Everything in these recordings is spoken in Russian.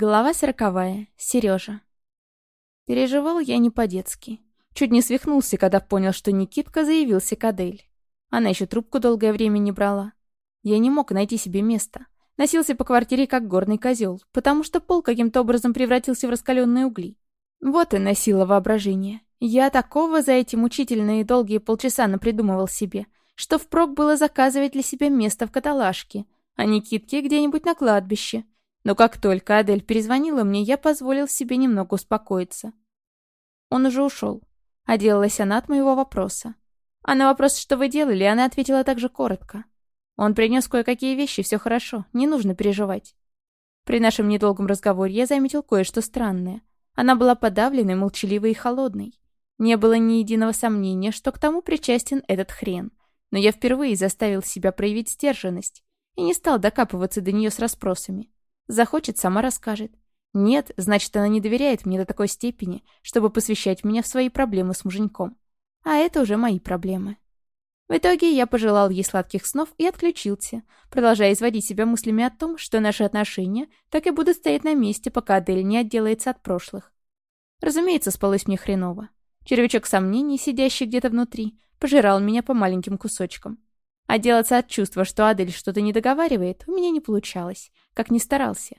Глава сороковая. Сережа. Переживал я не по-детски. Чуть не свихнулся, когда понял, что Никитка заявился к Адель. Она еще трубку долгое время не брала. Я не мог найти себе места. Носился по квартире как горный козел, потому что пол каким-то образом превратился в раскаленные угли. Вот и носило воображение. Я такого за эти мучительные долгие полчаса напридумывал себе, что впрок было заказывать для себя место в каталажке, а Никитке где-нибудь на кладбище — но как только Адель перезвонила мне, я позволил себе немного успокоиться. Он уже ушел. Отделалась она от моего вопроса. А на вопрос, что вы делали, она ответила также коротко. Он принес кое-какие вещи, все хорошо, не нужно переживать. При нашем недолгом разговоре я заметил кое-что странное. Она была подавленной, молчаливой и холодной. Не было ни единого сомнения, что к тому причастен этот хрен. Но я впервые заставил себя проявить сдержанность и не стал докапываться до нее с расспросами. Захочет, сама расскажет. Нет, значит, она не доверяет мне до такой степени, чтобы посвящать меня в свои проблемы с муженьком. А это уже мои проблемы. В итоге я пожелал ей сладких снов и отключился, продолжая изводить себя мыслями о том, что наши отношения так и будут стоять на месте, пока Адель не отделается от прошлых. Разумеется, спалось мне хреново. Червячок сомнений, сидящий где-то внутри, пожирал меня по маленьким кусочкам. Отделаться от чувства, что Адель что-то не договаривает, у меня не получалось, как ни старался.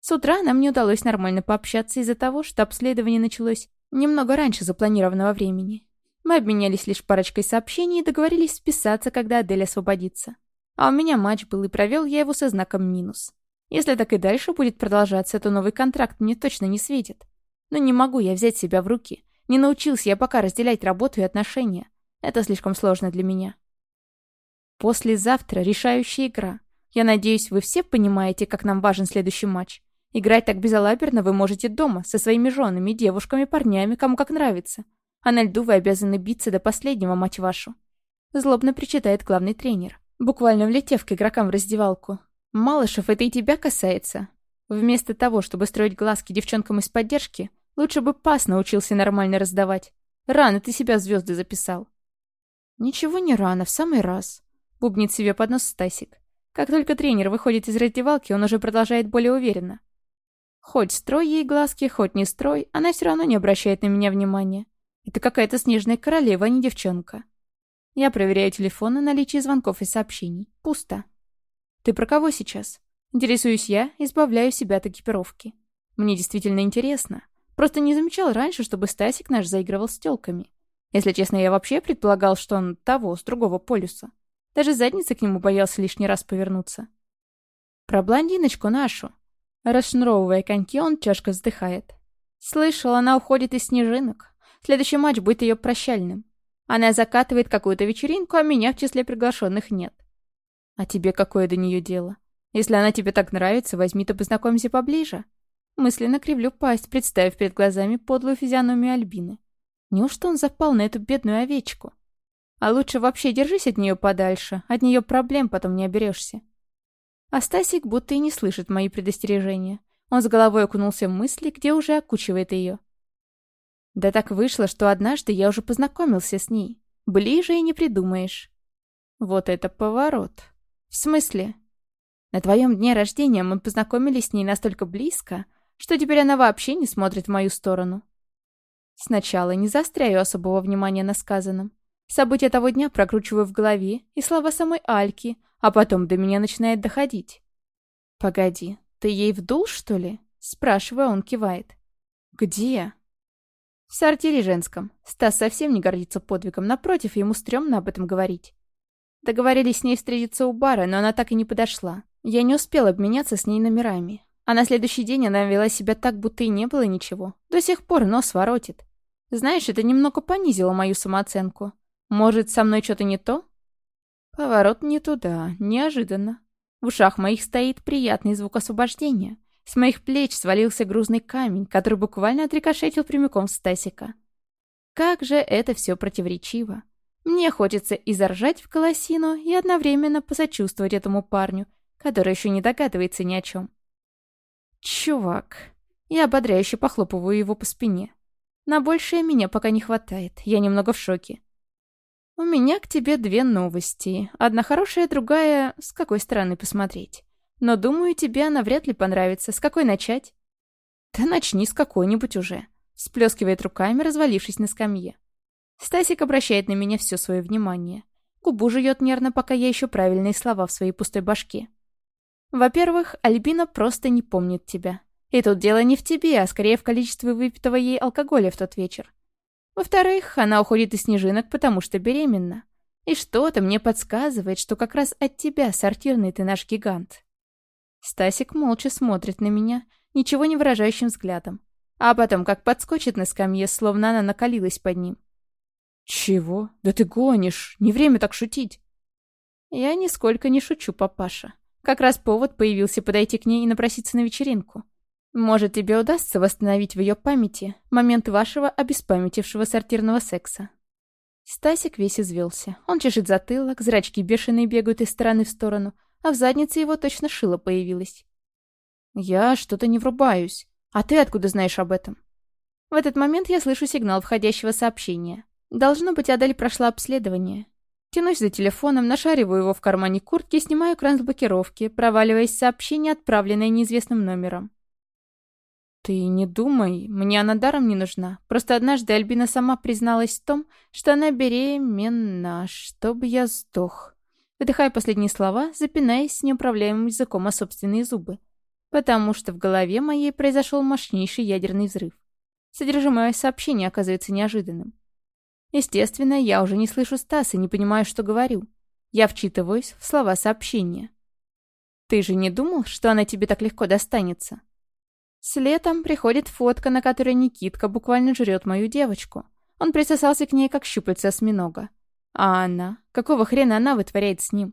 С утра нам не удалось нормально пообщаться из-за того, что обследование началось немного раньше запланированного времени. Мы обменялись лишь парочкой сообщений и договорились списаться, когда Адель освободится. А у меня матч был, и провел я его со знаком минус. Если так и дальше будет продолжаться, то новый контракт мне точно не светит. Но не могу я взять себя в руки. Не научился я пока разделять работу и отношения. Это слишком сложно для меня. Послезавтра решающая игра. Я надеюсь, вы все понимаете, как нам важен следующий матч. Играть так безалаберно вы можете дома, со своими женами, девушками, парнями, кому как нравится. А на льду вы обязаны биться до последнего, мать вашу. Злобно причитает главный тренер, буквально влетев к игрокам в раздевалку. «Малышев, это и тебя касается. Вместо того, чтобы строить глазки девчонкам из поддержки, лучше бы пас научился нормально раздавать. Рано ты себя звезды записал». «Ничего не рано, в самый раз», Бубнит себе под нос Стасик. Как только тренер выходит из раздевалки, он уже продолжает более уверенно. Хоть строй ей глазки, хоть не строй, она все равно не обращает на меня внимания. Это какая-то снежная королева, а не девчонка. Я проверяю телефон на наличие звонков и сообщений. Пусто. Ты про кого сейчас? Интересуюсь я, избавляю себя от экипировки. Мне действительно интересно. Просто не замечал раньше, чтобы Стасик наш заигрывал с тёлками. Если честно, я вообще предполагал, что он того, с другого полюса. Даже задница к нему боялся лишний раз повернуться. Про блондиночку нашу. Расшнуровывая коньки, он тяжко вздыхает. Слышал, она уходит из снежинок. Следующий матч будет ее прощальным. Она закатывает какую-то вечеринку, а меня в числе приглашенных нет. А тебе какое до нее дело? Если она тебе так нравится, возьми-то познакомься поближе. Мысленно кривлю пасть, представив перед глазами подлую физиономию Альбины. Неужто он запал на эту бедную овечку? А лучше вообще держись от нее подальше, от нее проблем потом не оберешься. А Стасик будто и не слышит мои предостережения. Он с головой окунулся в мысли, где уже окучивает ее. Да так вышло, что однажды я уже познакомился с ней. Ближе и не придумаешь. Вот это поворот. В смысле? На твоем дне рождения мы познакомились с ней настолько близко, что теперь она вообще не смотрит в мою сторону. Сначала не заостряю особого внимания на сказанном. События того дня прокручиваю в голове и слова самой Альки, а потом до меня начинает доходить. «Погоди, ты ей вдул, что ли?» Спрашивая, он кивает. «Где?» «В сортире женском. Стас совсем не гордится подвигом, напротив, ему стрёмно об этом говорить. Договорились с ней встретиться у бара, но она так и не подошла. Я не успел обменяться с ней номерами. А на следующий день она вела себя так, будто и не было ничего. До сих пор нос воротит. Знаешь, это немного понизило мою самооценку. Может, со мной что-то не то? Поворот не туда, неожиданно. В ушах моих стоит приятный звук освобождения. С моих плеч свалился грузный камень, который буквально отрикошетил прямиком в Стасика. Как же это все противоречиво. Мне хочется и заржать в колосину, и одновременно посочувствовать этому парню, который еще не догадывается ни о чем. «Чувак!» Я ободряюще похлопываю его по спине. На большее меня пока не хватает, я немного в шоке. «У меня к тебе две новости. Одна хорошая, другая... С какой стороны посмотреть? Но думаю, тебе она вряд ли понравится. С какой начать?» «Да начни с какой-нибудь уже», — всплескивает руками, развалившись на скамье. Стасик обращает на меня все свое внимание. Губу жует нервно, пока я ищу правильные слова в своей пустой башке. Во-первых, Альбина просто не помнит тебя. И тут дело не в тебе, а скорее в количестве выпитого ей алкоголя в тот вечер. Во-вторых, она уходит из снежинок, потому что беременна. И что-то мне подсказывает, что как раз от тебя, сортирный ты наш гигант. Стасик молча смотрит на меня, ничего не выражающим взглядом. А потом как подскочит на скамье, словно она накалилась под ним. «Чего? Да ты гонишь! Не время так шутить!» Я нисколько не шучу, папаша. Как раз повод появился подойти к ней и напроситься на вечеринку. Может, тебе удастся восстановить в ее памяти момент вашего обеспамятившего сортирного секса. Стасик весь извелся. Он чешет затылок, зрачки бешеные бегают из стороны в сторону, а в заднице его точно шило появилось. «Я что-то не врубаюсь. А ты откуда знаешь об этом?» В этот момент я слышу сигнал входящего сообщения. Должно быть, Адель прошла обследование. Тянусь за телефоном, нашариваю его в кармане куртки, снимаю экран с блокировки, проваливаясь в сообщение, отправленное неизвестным номером. «Ты не думай, мне она даром не нужна. Просто однажды Альбина сама призналась в том, что она беременна, чтобы я сдох». Выдыхаю последние слова, запинаясь с неуправляемым языком о собственные зубы. Потому что в голове моей произошел мощнейший ядерный взрыв. Содержимое сообщения оказывается неожиданным. Естественно, я уже не слышу Стаса и не понимаю, что говорю. Я вчитываюсь в слова сообщения. «Ты же не думал, что она тебе так легко достанется?» Следом приходит фотка, на которой Никитка буквально жрет мою девочку. Он присосался к ней, как щупальца осьминога. А она? Какого хрена она вытворяет с ним?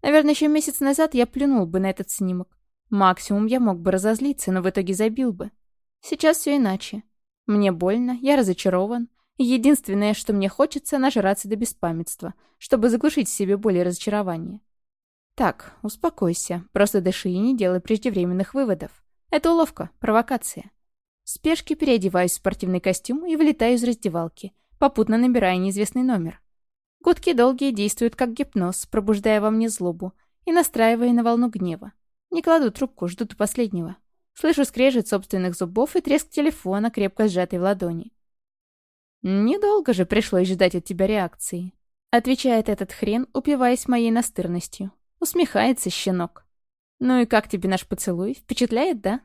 Наверное, еще месяц назад я плюнул бы на этот снимок. Максимум я мог бы разозлиться, но в итоге забил бы. Сейчас все иначе. Мне больно, я разочарован. Единственное, что мне хочется, нажраться до беспамятства, чтобы заглушить в себе боль и разочарование. Так, успокойся, просто дыши и не делай преждевременных выводов. Это уловка, провокация. В спешке переодеваюсь в спортивный костюм и вылетаю из раздевалки, попутно набирая неизвестный номер. Гудки долгие действуют как гипноз, пробуждая во мне злобу и настраивая на волну гнева. Не кладу трубку, жду до последнего. Слышу скрежет собственных зубов и треск телефона, крепко сжатый в ладони. «Недолго же пришлось ждать от тебя реакции», — отвечает этот хрен, упиваясь моей настырностью. Усмехается щенок. «Ну и как тебе наш поцелуй? Впечатляет, да?»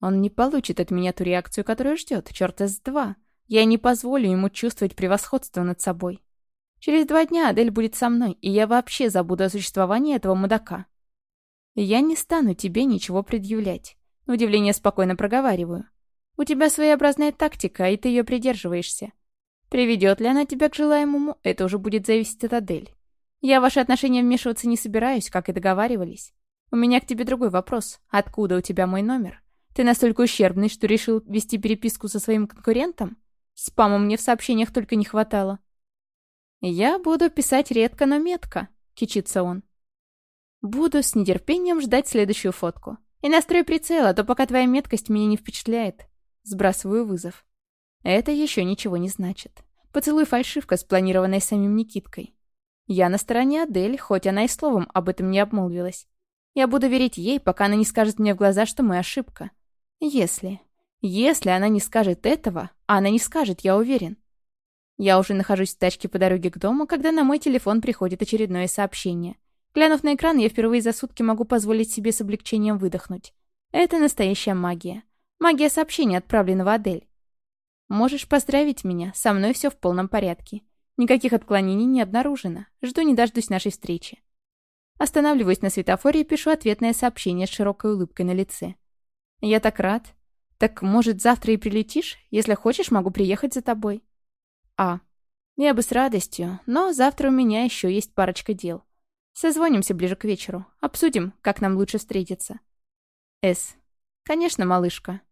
Он не получит от меня ту реакцию, которую ждет, черт из два. Я не позволю ему чувствовать превосходство над собой. Через два дня Адель будет со мной, и я вообще забуду о существовании этого мудака. Я не стану тебе ничего предъявлять. Удивление спокойно проговариваю. У тебя своеобразная тактика, и ты ее придерживаешься. Приведет ли она тебя к желаемому, это уже будет зависеть от Адель. Я в ваши отношения вмешиваться не собираюсь, как и договаривались. У меня к тебе другой вопрос. Откуда у тебя мой номер? Ты настолько ущербный, что решил вести переписку со своим конкурентом? Спама мне в сообщениях только не хватало. Я буду писать редко, но метко, кичится он. Буду с нетерпением ждать следующую фотку. И настрой прицел, а то пока твоя меткость меня не впечатляет. Сбрасываю вызов. Это еще ничего не значит. Поцелуй фальшивка, спланированная самим Никиткой. Я на стороне Адель, хоть она и словом об этом не обмолвилась. Я буду верить ей, пока она не скажет мне в глаза, что мы ошибка. Если... Если она не скажет этого, а она не скажет, я уверен. Я уже нахожусь в тачке по дороге к дому, когда на мой телефон приходит очередное сообщение. Глянув на экран, я впервые за сутки могу позволить себе с облегчением выдохнуть. Это настоящая магия. Магия сообщения, отправленного Адель. Можешь поздравить меня, со мной все в полном порядке. Никаких отклонений не обнаружено. Жду не дождусь нашей встречи. Останавливаюсь на светофоре и пишу ответное сообщение с широкой улыбкой на лице. «Я так рад. Так, может, завтра и прилетишь? Если хочешь, могу приехать за тобой». А. Я бы с радостью, но завтра у меня еще есть парочка дел. Созвонимся ближе к вечеру. Обсудим, как нам лучше встретиться. С. Конечно, малышка.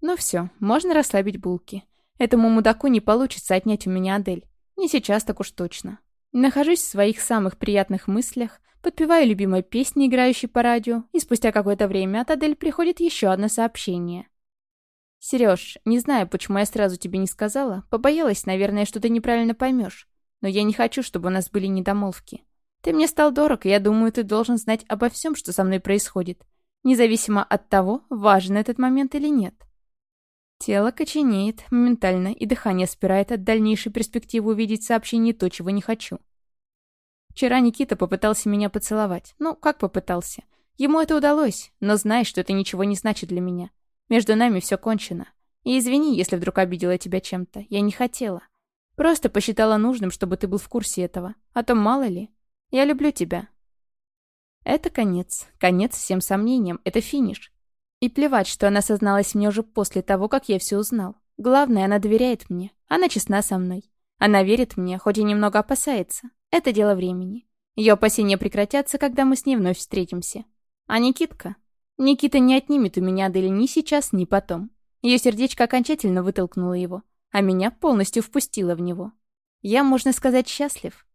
Ну все, можно расслабить булки. Этому мудаку не получится отнять у меня Адель. Не сейчас, так уж точно. Нахожусь в своих самых приятных мыслях, Подпеваю любимой песни, играющей по радио, и спустя какое-то время от Адель приходит еще одно сообщение. «Сереж, не знаю, почему я сразу тебе не сказала. Побоялась, наверное, что ты неправильно поймешь. Но я не хочу, чтобы у нас были недомолвки. Ты мне стал дорог, и я думаю, ты должен знать обо всем, что со мной происходит. независимо от того, важен этот момент или нет. Тело коченеет моментально, и дыхание спирает от дальнейшей перспективы увидеть сообщение то, чего не хочу. Вчера Никита попытался меня поцеловать. Ну, как попытался? Ему это удалось, но знай, что это ничего не значит для меня. Между нами все кончено. И извини, если вдруг обидела тебя чем-то. Я не хотела. Просто посчитала нужным, чтобы ты был в курсе этого. А то мало ли. Я люблю тебя. Это конец. Конец всем сомнениям. Это финиш. И плевать, что она созналась мне уже после того, как я все узнал. Главное, она доверяет мне. Она честна со мной. Она верит мне, хоть и немного опасается. Это дело времени. Ее опасения прекратятся, когда мы с ней вновь встретимся. А Никитка? Никита не отнимет у меня Адель ни сейчас, ни потом. Ее сердечко окончательно вытолкнуло его а меня полностью впустила в него. Я, можно сказать, счастлив.